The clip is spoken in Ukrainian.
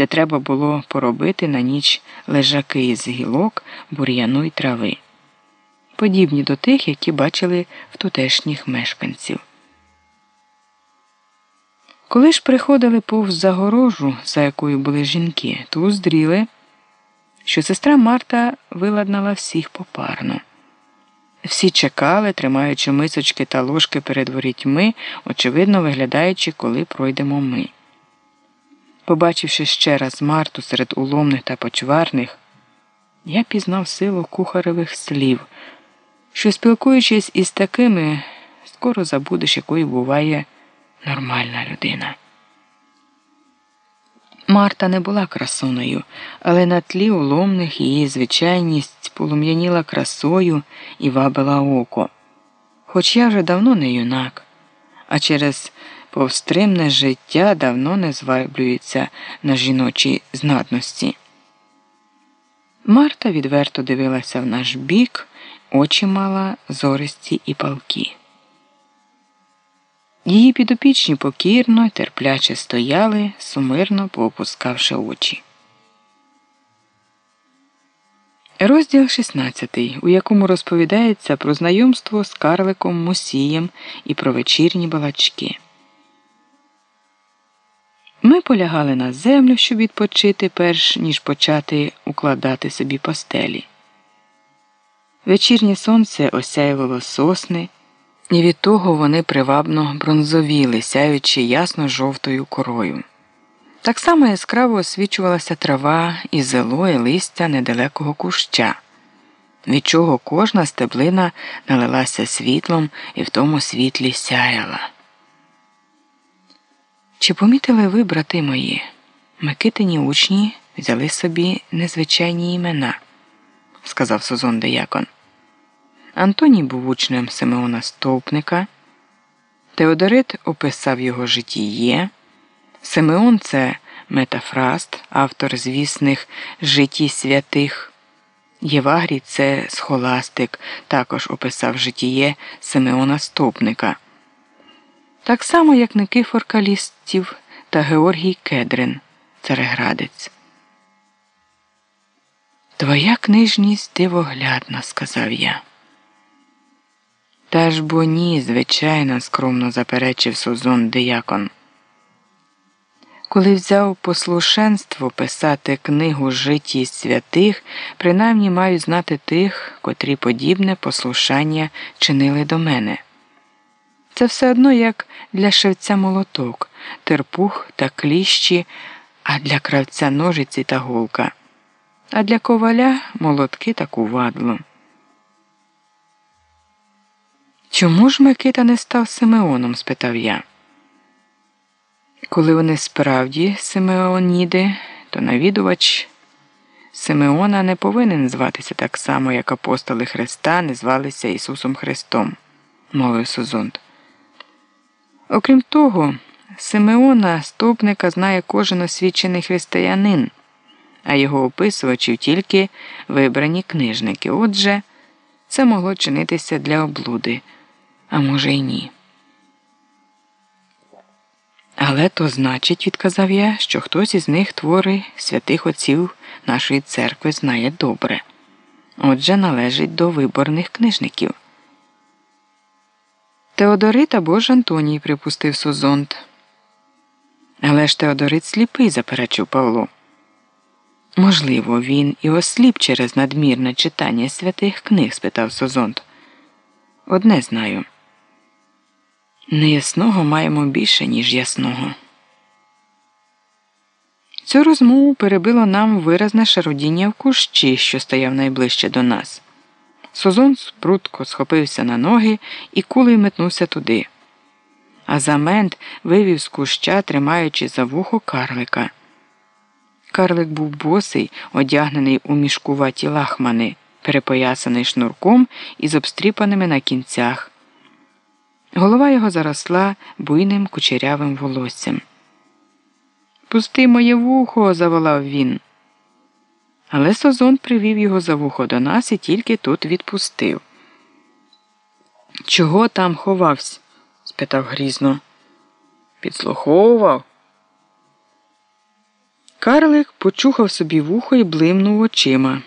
де треба було поробити на ніч лежаки із гілок, бур'яну й трави, подібні до тих, які бачили в тутешніх мешканців. Коли ж приходили повз загорожу, за якою були жінки, то уздріли, що сестра Марта виладнала всіх попарно. Всі чекали, тримаючи мисочки та ложки перед ворітьми, очевидно виглядаючи, коли пройдемо ми. Побачивши ще раз Марту серед уломних та почварних, я пізнав силу кухаревих слів, що, спілкуючись із такими, скоро забудеш, якою буває нормальна людина. Марта не була красуною, але на тлі уломних її звичайність полум'яніла красою і вабила око. Хоч я вже давно не юнак, а через повстримне життя давно не зваблюється на жіночій знатності. Марта відверто дивилася в наш бік, очі мала зористі і палки. Її підопічні покірно й терпляче стояли, сумирно поопускавши очі. Розділ 16, у якому розповідається про знайомство з Карликом Мусієм і про вечірні балачки. Ми полягали на землю, щоб відпочити, перш ніж почати укладати собі постелі. Вечірнє сонце осяювало сосни. І від того вони привабно бронзовіли, сяючи ясно жовтою корою. Так само яскраво освічувалася трава і зело і листя недалекого куща, від чого кожна стеблина налилася світлом і в тому світлі сяяла. Чи помітили ви, брати мої, Микитині учні взяли собі незвичайні імена, сказав Созон Деякон. Антоній був учнем Симеона Стовпника. Теодорит описав його житіє. Симеон це метафраст, автор звісних житті святих. Євагрій це схоластик, також описав житіє Симеона Стовпника. Так само, як Никифор Калістів та Георгій Кедрин, цареградець. Твоя книжність дивоглядна, сказав я. Та ж бо ні, звичайно, скромно заперечив Сузон Диякон. Коли взяв послушенство писати книгу житті святих, принаймні маю знати тих, котрі подібне послушання чинили до мене. Це все одно як для шевця молоток, терпух та кліщі, а для кравця ножиці та голка, а для коваля молотки та кувадло. Чому ж Микита не став Симеоном? спитав я. Коли вони справді Симеоніди, то навідувач Симеона не повинен зватися так само, як апостоли Христа не звалися Ісусом Христом, мовив Сузонт. Окрім того, Симеона стопника знає кожен освічений християнин, а його описувачів тільки вибрані книжники. Отже, це могло чинитися для облуди а може, й ні. Але то значить, відказав я, що хтось із них твори святих отців нашої церкви знає добре. Отже, належить до виборних книжників. Теодорит або ж Антоній, припустив Сузонт. Але ж Теодорит сліпий, заперечив Павло. Можливо, він і осліп через надмірне читання святих книг? спитав Созонт. Одне знаю. Неясного маємо більше, ніж ясного. Цю розмову перебило нам виразне шародіння в кущі, що стояв найближче до нас. Созон спрутко схопився на ноги і кулею метнувся туди. А замент вивів з куща, тримаючи за вухо карлика. Карлик був босий, одягнений у мішкуваті лахмани, перепоясаний шнурком із обстріпаними на кінцях. Голова його заросла буйним кучерявим волоссям. Пусти моє вухо, заволав він. Але Созон привів його за вухо до нас і тільки тут відпустив. Чого там ховався? спитав грізно. Підслуховував. Карлик почухав собі вухо і блимнув очима.